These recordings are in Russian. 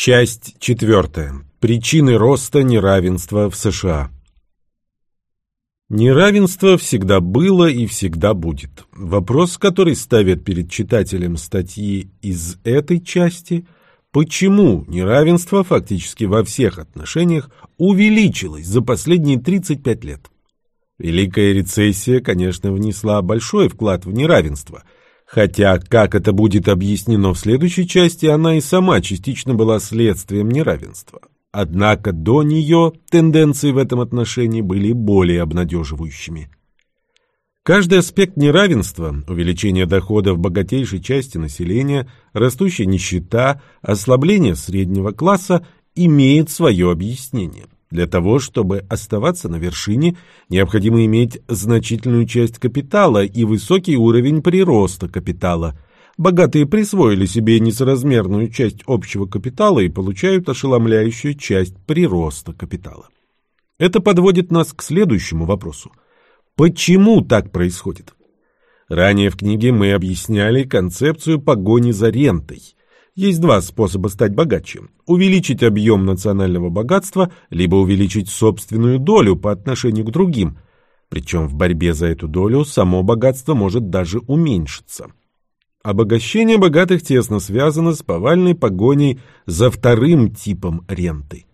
Часть четвертая. Причины роста неравенства в США. Неравенство всегда было и всегда будет. Вопрос, который ставят перед читателем статьи из этой части – почему неравенство фактически во всех отношениях увеличилось за последние 35 лет? Великая рецессия, конечно, внесла большой вклад в неравенство – Хотя, как это будет объяснено в следующей части, она и сама частично была следствием неравенства. Однако до нее тенденции в этом отношении были более обнадеживающими. Каждый аспект неравенства – увеличение доходов богатейшей части населения, растущая нищета, ослабление среднего класса – имеет свое объяснение – для того, чтобы оставаться на вершине, необходимо иметь значительную часть капитала и высокий уровень прироста капитала. Богатые присвоили себе несоразмерную часть общего капитала и получают ошеломляющую часть прироста капитала. Это подводит нас к следующему вопросу. Почему так происходит? Ранее в книге мы объясняли концепцию погони за рентой – есть два способа стать богаче. Увеличить объем национального богатства, либо увеличить собственную долю по отношению к другим. Причем в борьбе за эту долю само богатство может даже уменьшиться. Обогащение богатых тесно связано с повальной погоней за вторым типом ренты.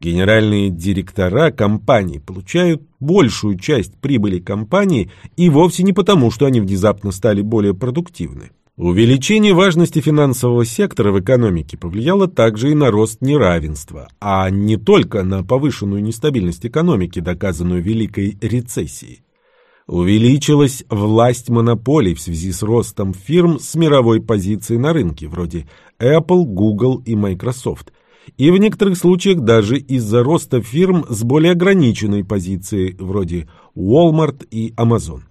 Генеральные директора компаний получают большую часть прибыли компании и вовсе не потому, что они внезапно стали более продуктивны. Увеличение важности финансового сектора в экономике повлияло также и на рост неравенства, а не только на повышенную нестабильность экономики, доказанную Великой рецессией. Увеличилась власть монополий в связи с ростом фирм с мировой позицией на рынке, вроде Apple, Google и Microsoft, и в некоторых случаях даже из-за роста фирм с более ограниченной позицией, вроде Walmart и Amazon.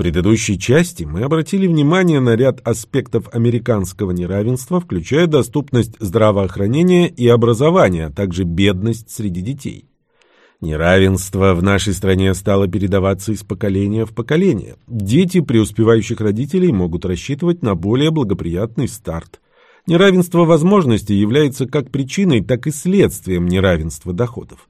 Предыдущей части мы обратили внимание на ряд аспектов американского неравенства, включая доступность здравоохранения и образования, а также бедность среди детей. Неравенство в нашей стране стало передаваться из поколения в поколение. Дети преуспевающих родителей могут рассчитывать на более благоприятный старт. Неравенство возможностей является как причиной, так и следствием неравенства доходов.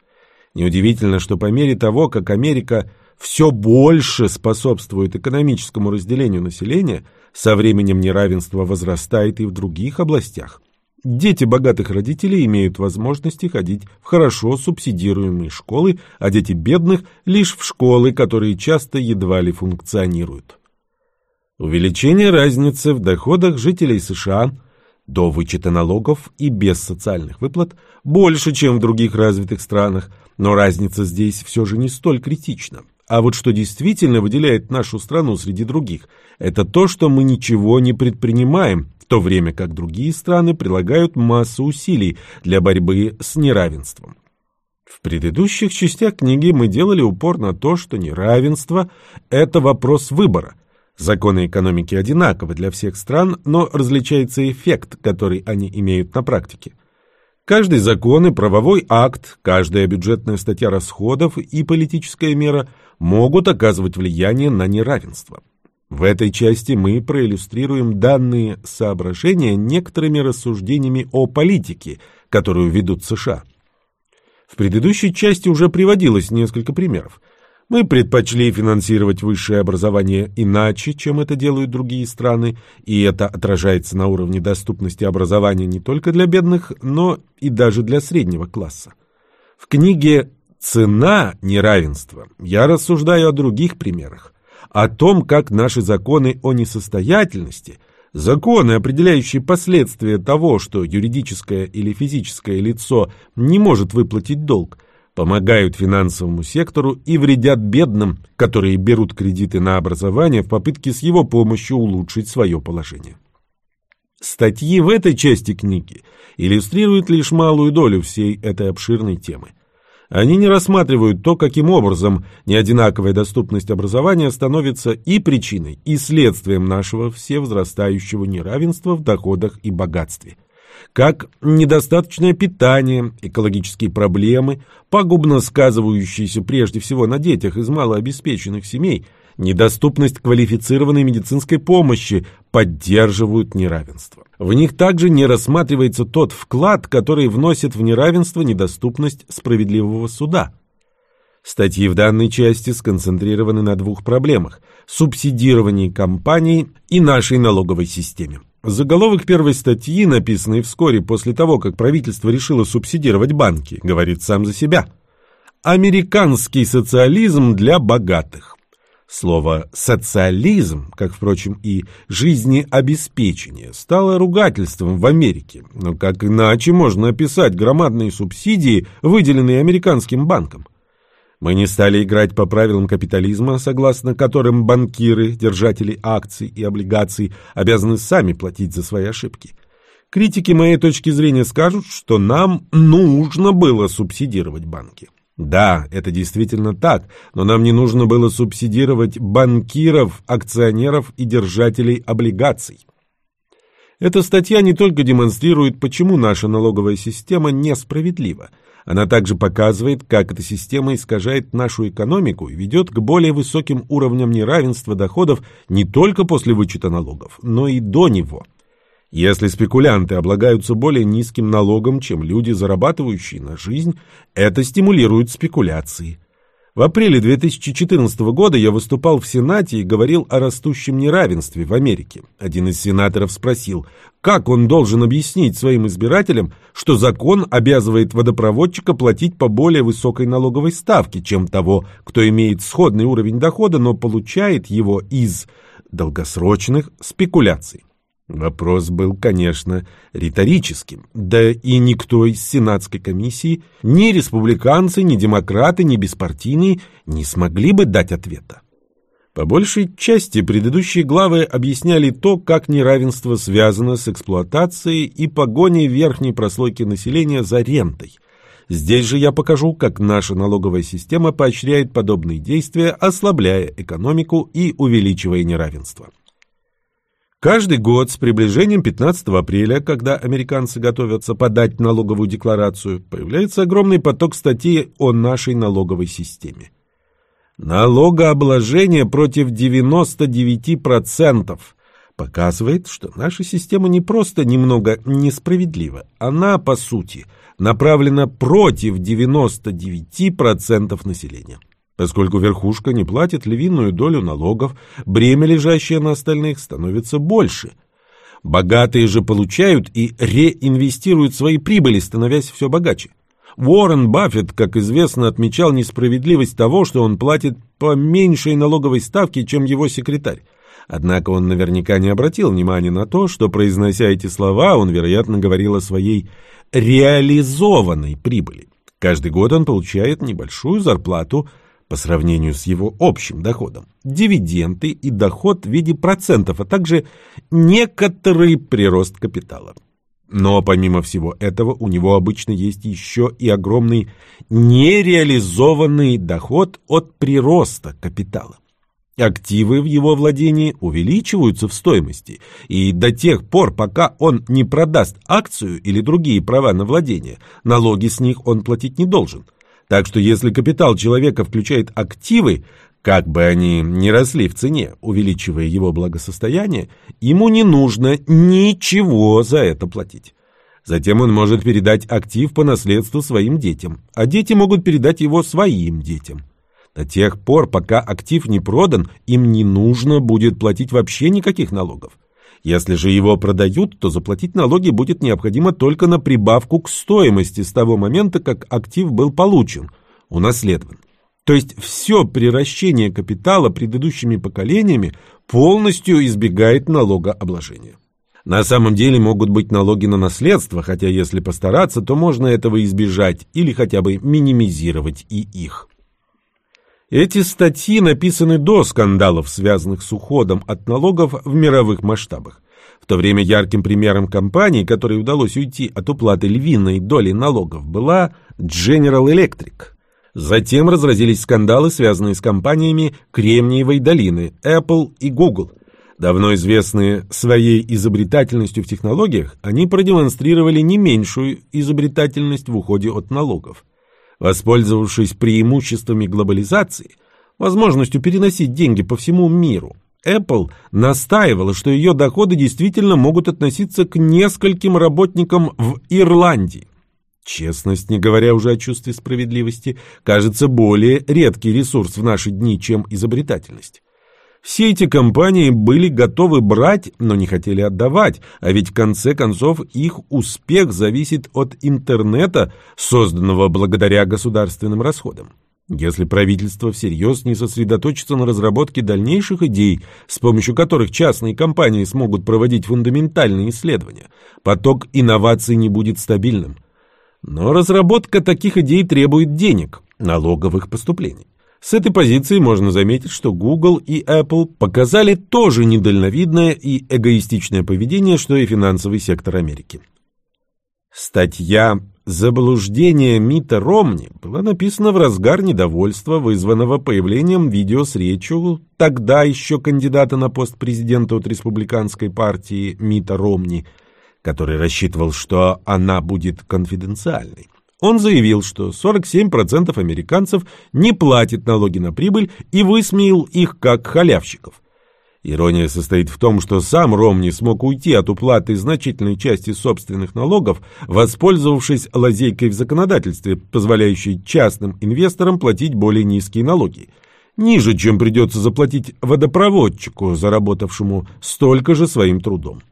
Неудивительно, что по мере того, как Америка все больше способствует экономическому разделению населения, со временем неравенство возрастает и в других областях. Дети богатых родителей имеют возможности ходить в хорошо субсидируемые школы, а дети бедных – лишь в школы, которые часто едва ли функционируют. Увеличение разницы в доходах жителей США до вычета налогов и без социальных выплат больше, чем в других развитых странах, но разница здесь все же не столь критична. А вот что действительно выделяет нашу страну среди других, это то, что мы ничего не предпринимаем, в то время как другие страны прилагают массу усилий для борьбы с неравенством. В предыдущих частях книги мы делали упор на то, что неравенство – это вопрос выбора. Законы экономики одинаковы для всех стран, но различается эффект, который они имеют на практике. Каждый закон и правовой акт, каждая бюджетная статья расходов и политическая мера могут оказывать влияние на неравенство. В этой части мы проиллюстрируем данные соображения некоторыми рассуждениями о политике, которую ведут США. В предыдущей части уже приводилось несколько примеров. Мы предпочли финансировать высшее образование иначе, чем это делают другие страны, и это отражается на уровне доступности образования не только для бедных, но и даже для среднего класса. В книге «Цена неравенства» я рассуждаю о других примерах, о том, как наши законы о несостоятельности, законы, определяющие последствия того, что юридическое или физическое лицо не может выплатить долг – помогают финансовому сектору и вредят бедным, которые берут кредиты на образование в попытке с его помощью улучшить свое положение. Статьи в этой части книги иллюстрируют лишь малую долю всей этой обширной темы. Они не рассматривают то, каким образом неодинаковая доступность образования становится и причиной, и следствием нашего всевозрастающего неравенства в доходах и богатстве – как недостаточное питание, экологические проблемы, пагубно сказывающиеся прежде всего на детях из малообеспеченных семей, недоступность квалифицированной медицинской помощи поддерживают неравенство. В них также не рассматривается тот вклад, который вносит в неравенство недоступность справедливого суда. Статьи в данной части сконцентрированы на двух проблемах – субсидировании компаний и нашей налоговой системе. Заголовок первой статьи, написанный вскоре после того, как правительство решило субсидировать банки, говорит сам за себя. «Американский социализм для богатых». Слово «социализм», как, впрочем, и «жизнеобеспечение», стало ругательством в Америке. Но как иначе можно описать громадные субсидии, выделенные американским банкам? Мы не стали играть по правилам капитализма, согласно которым банкиры, держатели акций и облигаций обязаны сами платить за свои ошибки. Критики моей точки зрения скажут, что нам нужно было субсидировать банки. Да, это действительно так, но нам не нужно было субсидировать банкиров, акционеров и держателей облигаций. Эта статья не только демонстрирует, почему наша налоговая система несправедлива, она также показывает, как эта система искажает нашу экономику и ведет к более высоким уровням неравенства доходов не только после вычета налогов, но и до него. Если спекулянты облагаются более низким налогом, чем люди, зарабатывающие на жизнь, это стимулирует спекуляции. В апреле 2014 года я выступал в Сенате и говорил о растущем неравенстве в Америке. Один из сенаторов спросил, как он должен объяснить своим избирателям, что закон обязывает водопроводчика платить по более высокой налоговой ставке, чем того, кто имеет сходный уровень дохода, но получает его из долгосрочных спекуляций. Вопрос был, конечно, риторическим, да и никто из Сенатской комиссии, ни республиканцы, ни демократы, ни беспартийные не смогли бы дать ответа. По большей части предыдущие главы объясняли то, как неравенство связано с эксплуатацией и погоней верхней прослойки населения за рентой. Здесь же я покажу, как наша налоговая система поощряет подобные действия, ослабляя экономику и увеличивая неравенство. Каждый год с приближением 15 апреля, когда американцы готовятся подать налоговую декларацию, появляется огромный поток статей о нашей налоговой системе. Налогообложение против 99% показывает, что наша система не просто немного несправедлива, она, по сути, направлена против 99% населения. Поскольку верхушка не платит львиную долю налогов, бремя, лежащее на остальных, становится больше. Богатые же получают и реинвестируют свои прибыли, становясь все богаче. Уоррен Баффет, как известно, отмечал несправедливость того, что он платит по меньшей налоговой ставке, чем его секретарь. Однако он наверняка не обратил внимания на то, что, произнося эти слова, он, вероятно, говорил о своей реализованной прибыли. Каждый год он получает небольшую зарплату – по сравнению с его общим доходом, дивиденды и доход в виде процентов, а также некоторый прирост капитала. Но помимо всего этого у него обычно есть еще и огромный нереализованный доход от прироста капитала. Активы в его владении увеличиваются в стоимости, и до тех пор, пока он не продаст акцию или другие права на владение, налоги с них он платить не должен – так что если капитал человека включает активы, как бы они ни росли в цене, увеличивая его благосостояние, ему не нужно ничего за это платить. Затем он может передать актив по наследству своим детям, а дети могут передать его своим детям. До тех пор, пока актив не продан, им не нужно будет платить вообще никаких налогов. Если же его продают, то заплатить налоги будет необходимо только на прибавку к стоимости с того момента, как актив был получен, унаследован. То есть все приращение капитала предыдущими поколениями полностью избегает налогообложения. На самом деле могут быть налоги на наследство, хотя если постараться, то можно этого избежать или хотя бы минимизировать и их. Эти статьи написаны до скандалов, связанных с уходом от налогов в мировых масштабах. В то время ярким примером компании, которой удалось уйти от уплаты львиной доли налогов, была General Electric. Затем разразились скандалы, связанные с компаниями Кремниевой долины, Apple и Google. Давно известные своей изобретательностью в технологиях, они продемонстрировали не меньшую изобретательность в уходе от налогов. Воспользовавшись преимуществами глобализации, возможностью переносить деньги по всему миру. Apple настаивала, что ее доходы действительно могут относиться к нескольким работникам в Ирландии. Честность, не говоря уже о чувстве справедливости, кажется более редкий ресурс в наши дни, чем изобретательность. Все эти компании были готовы брать, но не хотели отдавать, а ведь в конце концов их успех зависит от интернета, созданного благодаря государственным расходам. Если правительство всерьез не сосредоточится на разработке дальнейших идей, с помощью которых частные компании смогут проводить фундаментальные исследования, поток инноваций не будет стабильным. Но разработка таких идей требует денег, налоговых поступлений. С этой позиции можно заметить, что Google и Apple показали тоже недальновидное и эгоистичное поведение, что и финансовый сектор Америки. Статья «Заблуждение Мита Ромни» была написана в разгар недовольства, вызванного появлением видео с речью тогда еще кандидата на пост президента от республиканской партии Мита Ромни, который рассчитывал, что она будет конфиденциальной. Он заявил, что 47% американцев не платят налоги на прибыль и высмеял их как халявщиков. Ирония состоит в том, что сам Ромни смог уйти от уплаты значительной части собственных налогов, воспользовавшись лазейкой в законодательстве, позволяющей частным инвесторам платить более низкие налоги. Ниже, чем придется заплатить водопроводчику, заработавшему столько же своим трудом.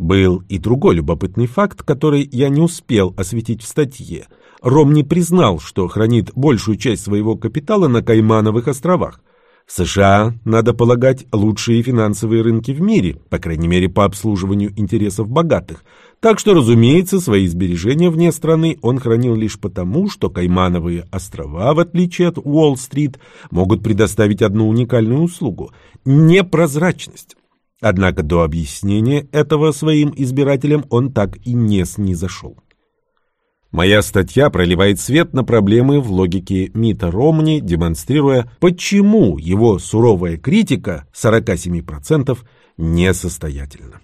Был и другой любопытный факт, который я не успел осветить в статье. Ромни признал, что хранит большую часть своего капитала на Каймановых островах. США, надо полагать, лучшие финансовые рынки в мире, по крайней мере по обслуживанию интересов богатых. Так что, разумеется, свои сбережения вне страны он хранил лишь потому, что Каймановые острова, в отличие от Уолл-стрит, могут предоставить одну уникальную услугу – непрозрачность. Однако до объяснения этого своим избирателям он так и не снизошел. Моя статья проливает свет на проблемы в логике Мита Ромни, демонстрируя, почему его суровая критика 47% несостоятельна.